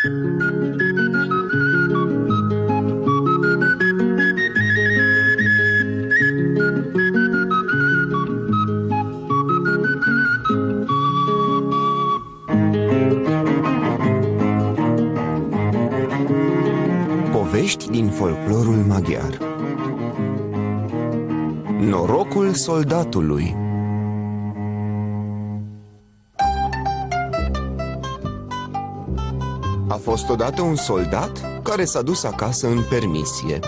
Povești din folclorul maghiar. Norocul soldatului fost odată un soldat care s-a dus acasă în permisie.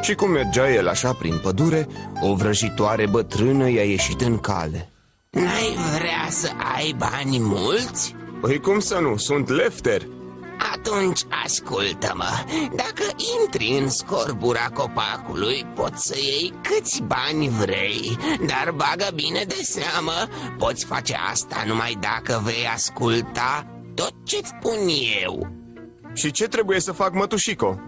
Și cum mergea el așa prin pădure, o vrăjitoare bătrână i-a ieșit în cale. N-ai vrea să ai bani mulți? Păi cum să nu, sunt lefter. Atunci ascultă-mă. Dacă intri în scorbura copacului Poți să iei câți bani vrei Dar bagă bine de seamă. Poți face asta numai dacă vei asculta Tot ce-ți spun eu Și ce trebuie să fac, mătușico?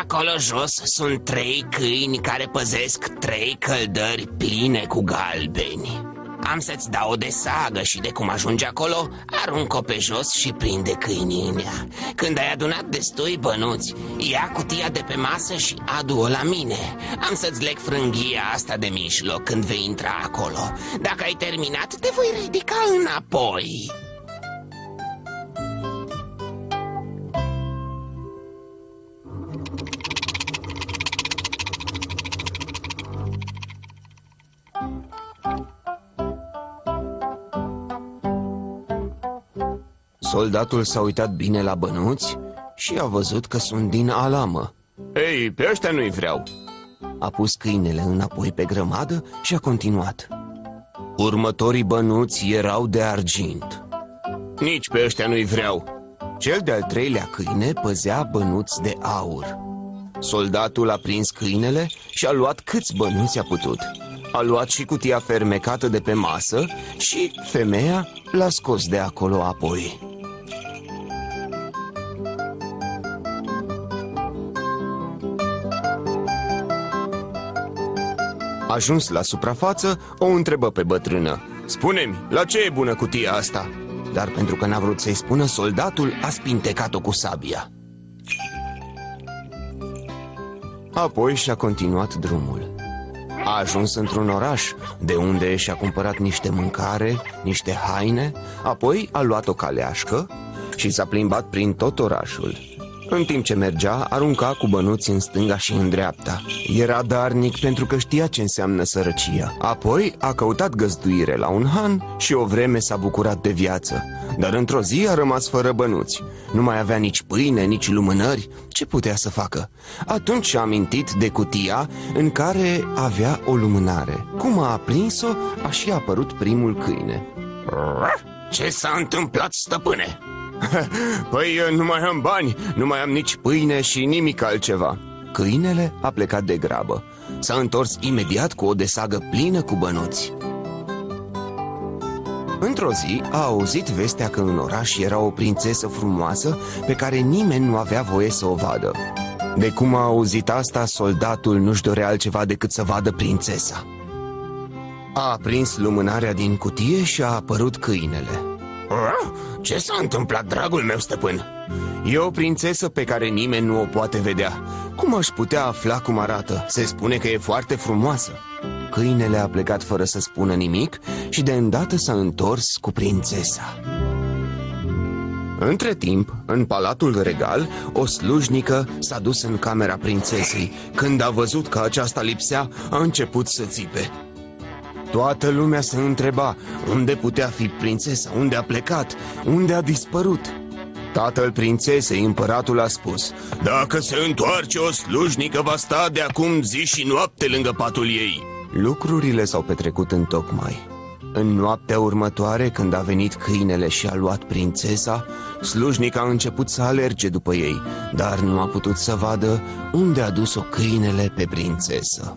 Acolo jos sunt trei câini care păzesc trei căldări pline cu galbeni. Am să-ți dau o desagă și de cum ajungi acolo Arunc-o pe jos și prinde câinii. În ea Când ai adunat destui bănuți Ia cutia de pe masă și adu-o la mine. Am să-ți leg frânghia asta de mijloc când vei intra acolo. Dacă ai terminat, te voi ridica înapoi Soldatul s-a uitat bine la bănuți și a văzut că sunt din alamă. Ei, pe ăștia nu-i vreau. A pus câinele înapoi pe grămadă și a continuat. Următorii bănuți erau de argint. Nici pe ăștia nu-i vreau. Cel de-al treilea câine păzea bănuți de aur. Soldatul a prins câinele și a luat câți bănuți a putut. A luat și cutia fermecată de pe masă și femeia l-a scos de acolo apoi Ajuns la suprafață, o întrebă pe bătrână Spune-mi, la ce e bună cutia asta? Dar pentru că n-a vrut să-i spună, soldatul a spintecat-o cu sabia Apoi și-a continuat drumul a ajuns într-un oraș, de unde și-a cumpărat niște mâncare, niște haine, apoi a luat o caleașcă și s-a plimbat prin tot orașul. În timp ce mergea, arunca cu bănuți în stânga și în dreapta. Era darnic pentru că știa ce înseamnă sărăcia. Apoi a căutat găzduire la un han și o vreme s-a bucurat de viață. Dar într-o zi a rămas fără bănuți. Nu mai avea nici pâine, nici lumânări. Ce putea să facă? Atunci și-a amintit de cutia în care avea o lumânare. Cum a aprins-o, a și apărut primul câine. Ce s-a întâmplat, stăpâne? Păi nu mai am bani, nu mai am nici pâine și nimic altceva. Câinele a plecat de grabă. S-a întors imediat cu o desagă plină cu bănuți. Într-o zi a auzit vestea că în oraș era o prințesă frumoasă Pe care nimeni nu avea voie să o vadă. De cum a auzit asta, soldatul nu-și dorea altceva decât să vadă prințesa. A aprins lumânarea din cutie și a apărut câinele Ce s-a întâmplat, dragul meu stăpân? E o prințesă pe care nimeni nu o poate vedea. Cum aș putea afla cum arată? Se spune că e foarte frumoasă. Câinele a plecat fără să spună nimic Și de îndată s-a întors cu prințesa. Între timp, în palatul regal, o slujnică s-a dus în camera prințesei. Când a văzut că aceasta lipsea, a început să țipe Toată lumea se întreba unde putea fi prințesa, unde a plecat, unde a dispărut. Tatăl prințesei, împăratul, a spus Dacă se întoarce o slujnică, va sta de acum zi și noapte lângă patul ei. Lucrurile s-au petrecut în tocmai. În noaptea următoare, când a venit câinele și a luat prințesa Slujnica a început să alerge după ei Dar nu a putut să vadă unde a dus-o câinele pe prințesă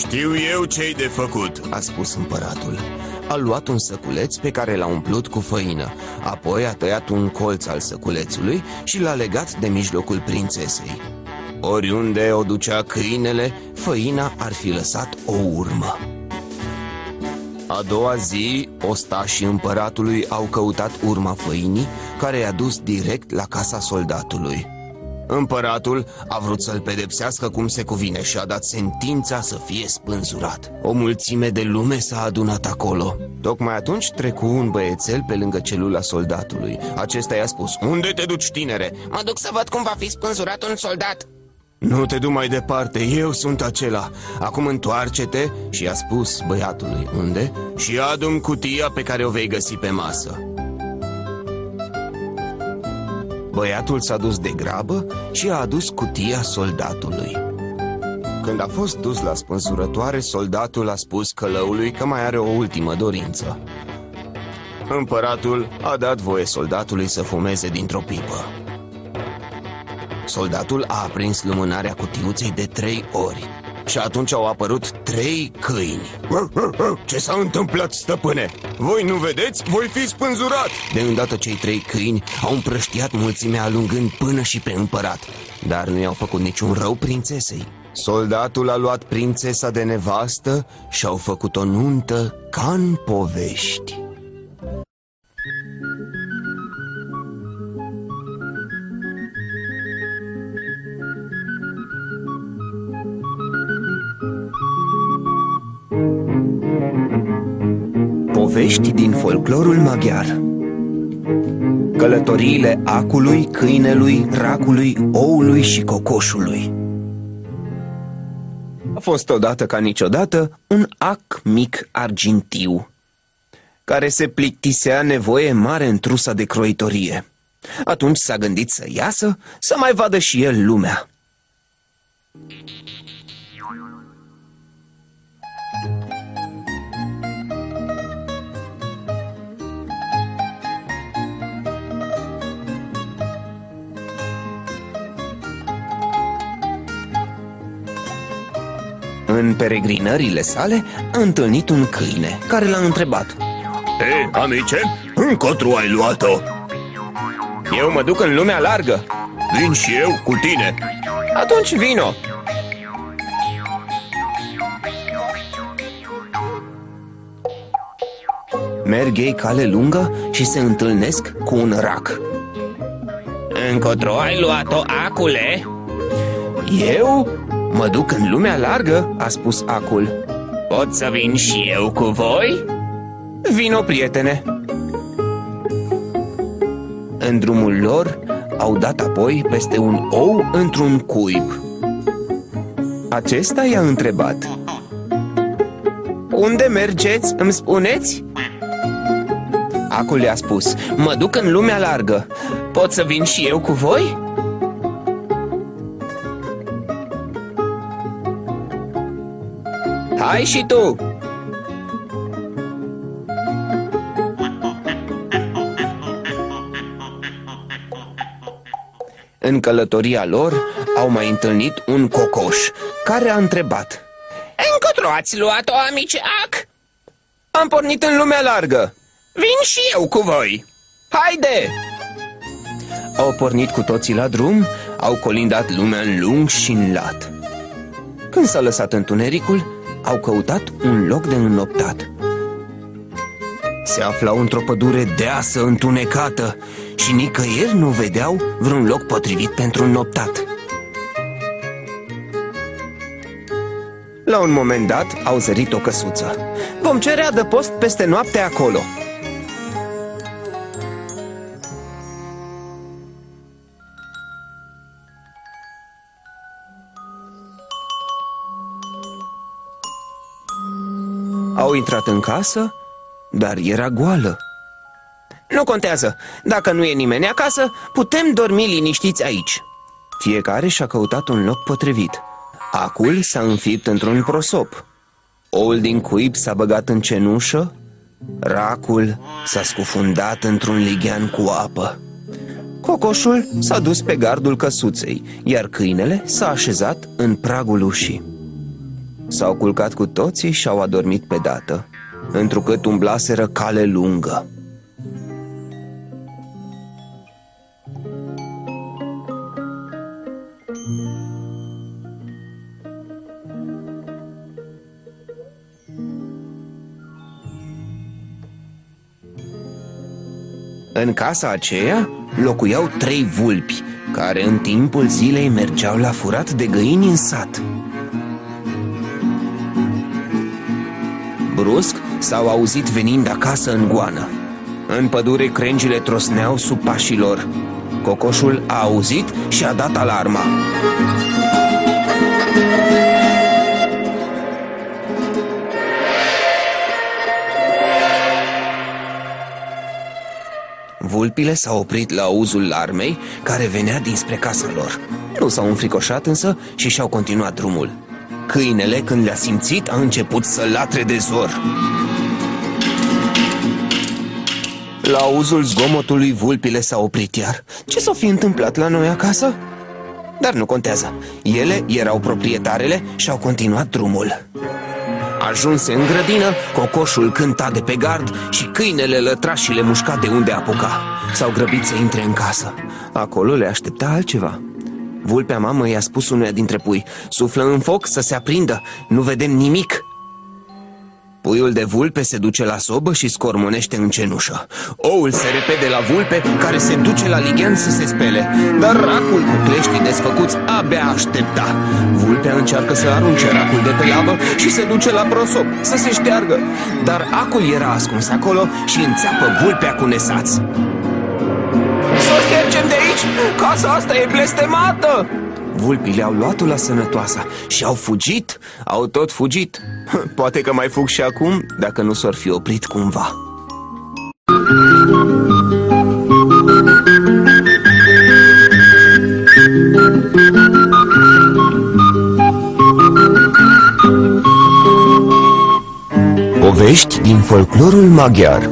știu eu ce-i de făcut, a spus împăratul. A luat un săculeț pe care l-a umplut cu făină Apoi a tăiat un colț al săculețului și l-a legat de mijlocul prințesei. Oriunde o ducea câinele, făina ar fi lăsat o urmă. A doua zi, ostașii împăratului au căutat urma făinii, care i-a dus direct la casa soldatului. Împăratul a vrut să-l pedepsească cum se cuvine și a dat sentința să fie spânzurat. O mulțime de lume s-a adunat acolo. Tocmai atunci trecu un băiețel pe lângă celula soldatului. Acesta i-a spus, Unde te duci, tinere? Mă duc să văd cum va fi spânzurat un soldat Nu te du mai departe, eu sunt acela Acum întoarce-te și a spus băiatului unde Și adu cutia pe care o vei găsi pe masă Băiatul s-a dus de grabă și a adus cutia soldatului. Când a fost dus la spânzurătoare, soldatul a spus călăului că mai are o ultimă dorință. Împăratul a dat voie soldatului să fumeze dintr-o pipă. Soldatul a aprins lumânarea cutiuței de trei ori și atunci au apărut trei câini. Ce s-a întâmplat, stăpâne? Voi nu vedeți? Voi fi spânzurat! De îndată cei trei câini au împrăștiat mulțimea alungând până și pe împărat. Dar nu i-au făcut niciun rău prințesei. Soldatul a luat prințesa de nevastă și au făcut o nuntă ca în povești Povești din folclorul maghiar Călătoriile acului, câinelui, racului, oului și cocoșului A fost odată ca niciodată un ac mic argintiu care se plictisea nevoie mare în trusa de croitorie. Atunci s-a gândit să iasă, să mai vadă și el lumea. În peregrinările sale a întâlnit un câine care l-a întrebat Hei, amice, încotru ai luat-o? Eu mă duc în lumea largă Vin și eu cu tine Atunci vino Merg ei cale lungă și se întâlnesc cu un rac Încotro ai luat-o, acule? Eu? Mă duc în lumea largă, a spus acul. Pot să vin și eu cu voi? Vino, prietene. În drumul lor au dat apoi peste un ou într-un cuib. Acesta i-a întrebat. Unde mergeți, îmi spuneți? Acul le-a spus. Mă duc în lumea largă. Pot să vin și eu cu voi? Hai și tu! În călătoria lor au mai întâlnit un cocoș care a întrebat Încotro ați luat-o, amice ac? Am pornit în lumea largă Vin și eu cu voi Haide! Au pornit cu toții la drum, au colindat lumea în lung și în lat Când s-a lăsat întunericul, au căutat un loc de înnoptat. Se aflau într-o pădure deasă, întunecată și nicăieri nu vedeau vreun loc potrivit pentru înnoptat. La un moment dat au zărit o căsuță. Vom cere adăpost peste noapte acolo, Au intrat în casă, dar era goală. Nu contează, dacă nu e nimeni acasă, putem dormi liniștiți aici. Fiecare și-a căutat un loc potrivit. Acul s-a înfipt într-un prosop. Oul din cuib s-a băgat în cenușă, racul s-a scufundat într-un lighean cu apă. Cocoșul s-a dus pe gardul căsuței, iar câinele s-a așezat în pragul ușii. S-au culcat cu toții și au adormit pe dată, întrucât umblaseră cale lungă. În casa aceea locuiau trei vulpi, care în timpul zilei mergeau la furat de găini în sat. Brusc s-au auzit venind acasă în goană În pădure crengile trosneau sub pașii lor Cocoșul a auzit și a dat alarma Vulpile s-au oprit la auzul larmei care venea dinspre casa lor. Nu s-au înfricoșat însă și și-au continuat drumul. Câinele, când le-a simțit, a început să latre de zor. La auzul zgomotului, vulpile s-au oprit iar. Ce s-o fi întâmplat la noi acasă? Dar nu contează. Ele erau proprietarele și au continuat drumul. Ajunse în grădină, cocoșul cânta de pe gard și câinele lătra și le mușca de unde apuca. S-au grăbit să intre în casă. Acolo le aștepta altceva. Vulpea mamă i-a spus unuia dintre pui Suflă în foc să se aprindă, nu vedem nimic. Puiul de vulpe se duce la sobă și scormonește în cenușă. Oul se repede la vulpe care se duce la lighean să se spele Dar racul cu cleștii desfăcuți abia aștepta. Vulpea încearcă să arunce racul de pe labă și se duce la prosop să se șteargă Dar acul era ascuns acolo și înțeapă vulpea cu nesați Casa asta e blestemată! Vulpile au luat-o la sănătoasa și au fugit, au tot fugit. Poate că mai fug și acum, dacă nu s-or fi oprit cumva. Povești din folclorul maghiar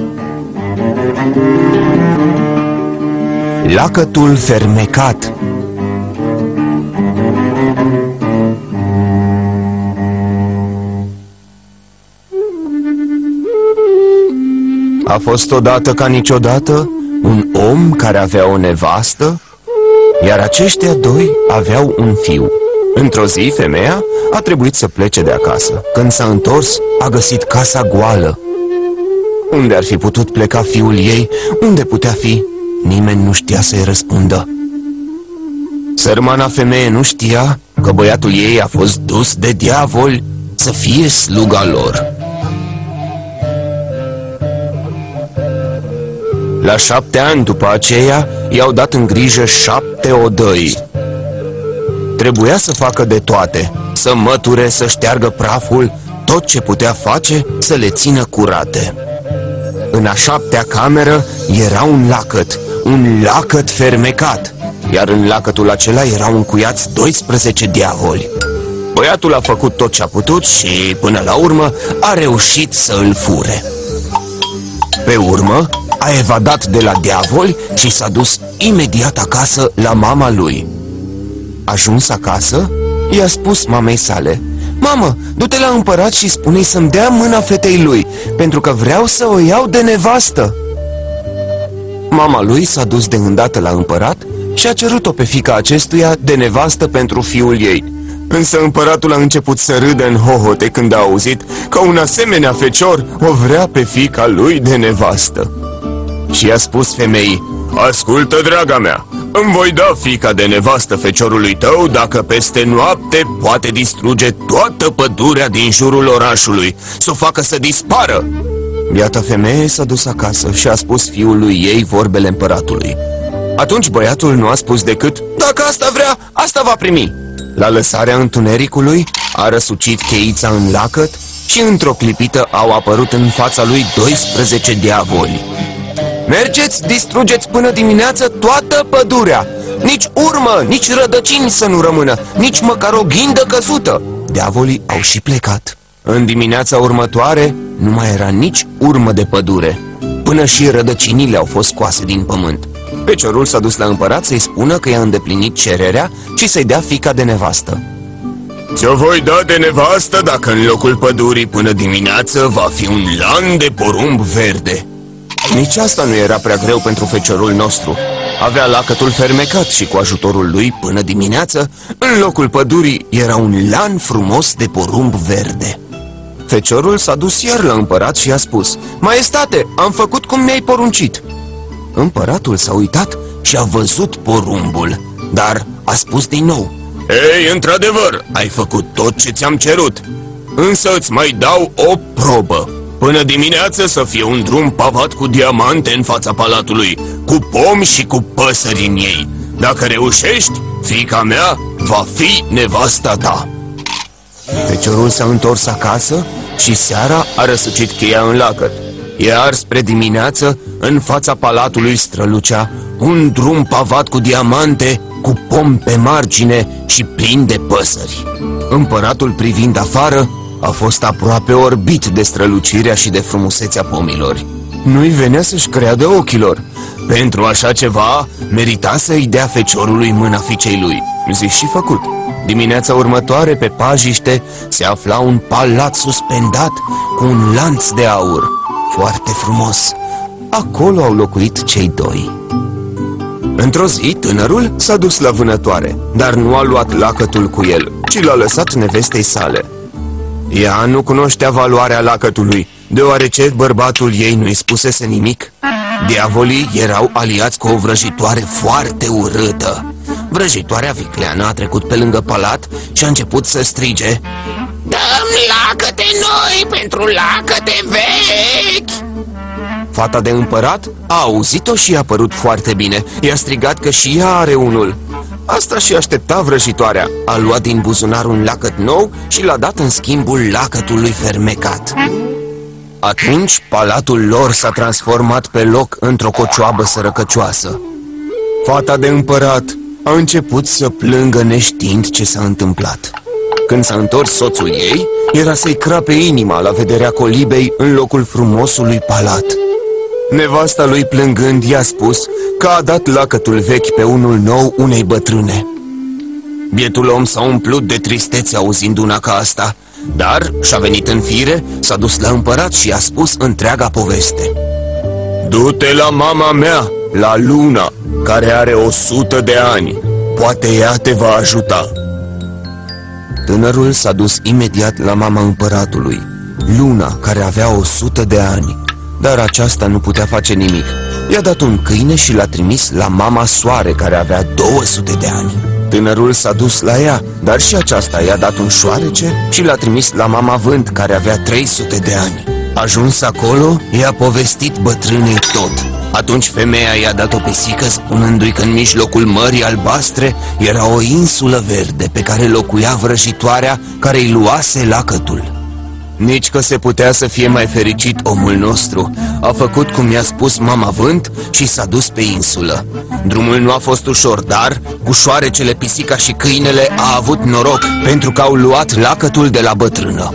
Lacătul fermecat A fost odată ca niciodată un om care avea o nevastă, iar aceștia doi aveau un fiu. Într-o zi, femeia a trebuit să plece de acasă. Când s-a întors, a găsit casa goală. Unde ar fi putut pleca fiul ei? Unde putea fi? Nimeni nu știa să-i răspundă. Sărmana femeie nu știa că băiatul ei a fost dus de diavol să fie sluga lor. La șapte ani după aceea, i-au dat în grijă șapte odăi. Trebuia să facă de toate, să măture, să șteargă praful, tot ce putea face să le țină curate. În a șaptea cameră era un lacăt, un lacăt fermecat, iar în lacătul acela erau încuiați 12 diavoli. Băiatul a făcut tot ce a putut și, până la urmă, a reușit să îl fure. Pe urmă, a evadat de la diavoli și s-a dus imediat acasă la mama lui. Ajuns acasă, i-a spus mamei sale Mamă, du-te la împărat și spune-i să-mi dea mâna fetei lui Pentru că vreau să o iau de nevastă. Mama lui s-a dus de îndată la împărat și a cerut-o pe fica acestuia de nevastă pentru fiul ei. Însă împăratul a început să râdă în hohote când a auzit că un asemenea fecior o vrea pe fica lui de nevastă. Și i-a spus femeii Ascultă, draga mea, îmi voi da fica de nevastă feciorului tău dacă peste noapte poate distruge toată pădurea din jurul orașului, să o facă să dispară. Biata femeie s-a dus acasă și a spus fiului ei vorbele împăratului. Atunci băiatul nu a spus decât, dacă asta vrea, asta va primi. La lăsarea întunericului a răsucit cheița în lacăt și într-o clipită au apărut în fața lui 12 diavoli. Mergeți, distrugeți până dimineață toată pădurea. Nici urmă, nici rădăcini să nu rămână Nici măcar o ghindă căzută. Diavolii au și plecat. În dimineața următoare nu mai era nici urmă de pădure Până și rădăcinile au fost scoase din pământ. Peciorul s-a dus la împărat să-i spună că i-a îndeplinit cererea și să-i dea fica de nevastă. Ți-o voi da de nevastă dacă în locul pădurii până dimineață va fi un lan de porumb verde nici asta nu era prea greu pentru feciorul nostru. Avea lacătul fermecat și cu ajutorul lui, până dimineață, în locul pădurii era un lan frumos de porumb verde. Feciorul s-a dus iar la împărat și a spus Maestate, am făcut cum mi-ai poruncit Împăratul s-a uitat și a văzut porumbul, dar a spus din nou Ei, într-adevăr, ai făcut tot ce ți-am cerut Însă îți mai dau o probă Până dimineață să fie un drum pavat cu diamante în fața palatului Cu pomi și cu păsări în ei. Dacă reușești, fica mea va fi nevasta ta. Feciorul s-a întors acasă și seara a răsucit cheia în lacăt. Iar spre dimineață, în fața palatului strălucea un drum pavat cu diamante, cu pom pe margine și plin de păsări. Împăratul privind afară a fost aproape orbit de strălucirea și de frumusețea pomilor. Nu-i venea să-și creadă ochilor. Pentru așa ceva, merita să-i dea feciorului mâna fiicei lui. Zis și făcut. Dimineața următoare, pe pajiște, se afla un palat suspendat cu un lanț de aur. Foarte frumos. Acolo au locuit cei doi. Într-o zi, tânărul s-a dus la vânătoare, dar nu a luat lacătul cu el, ci l-a lăsat nevestei sale. Ea nu cunoștea valoarea lacătului, deoarece bărbatul ei nu-i spusese nimic. Diavolii erau aliați cu o vrăjitoare foarte urâtă. Vrăjitoarea vicleană a trecut pe lângă palat și a început să strige Dăm lacăte noi pentru lacăte vechi! Fata de împărat a auzit-o și i-a părut foarte bine I-a strigat că și ea are unul Asta și aștepta vrăjitoarea. A luat din buzunar un lacăt nou și l-a dat în schimbul lacătului fermecat. Atunci palatul lor s-a transformat pe loc într-o cocioabă sărăcăcioasă. Fata de împărat a început să plângă neștiind ce s-a întâmplat. Când s-a întors soțul ei, era să-i crape inima la vederea colibei în locul frumosului palat Nevasta lui plângând i-a spus că a dat lacătul vechi pe unul nou unei bătrâne. Bietul om s-a umplut de tristețe auzind una ca asta Dar și-a venit în fire, s-a dus la împărat și i-a spus întreaga poveste. Du-te la mama mea, la Luna, care are o sută de ani. Poate ea te va ajuta. Tânărul s-a dus imediat la mama împăratului Luna, care avea o sută de ani dar aceasta nu putea face nimic. I-a dat un câine și l-a trimis la mama soare care avea 200 de ani. Tânărul s-a dus la ea, dar și aceasta i-a dat un șoarece și l-a trimis la mama vânt care avea 300 de ani. Ajuns acolo, i-a povestit bătrânei tot. Atunci femeia i-a dat o pisică spunându-i că în mijlocul mării albastre era o insulă verde pe care locuia vrăjitoarea care îi luase lacătul nici că se putea să fie mai fericit omul nostru. A făcut cum i-a spus mama vânt și s-a dus pe insulă. Drumul nu a fost ușor, dar cu șoarecele, pisica și câinele a avut noroc Pentru că au luat lacătul de la bătrână.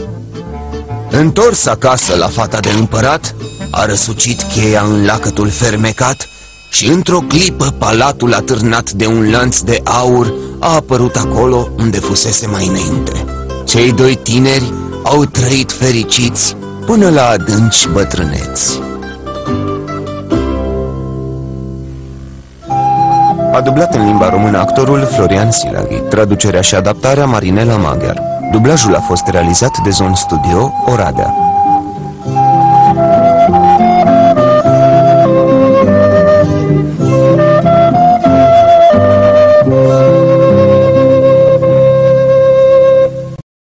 Întors acasă la fata de împărat A răsucit cheia în lacătul fermecat Și într-o clipă palatul atârnat de un lanț de aur A apărut acolo unde fusese mai înainte. Cei doi tineri au trăit fericiți până la adânci bătrâneți. A dublat în limba română actorul Florian Silaghi, traducerea și adaptarea Marinela Maghiar. Dublajul a fost realizat de Zon Studio Oradea.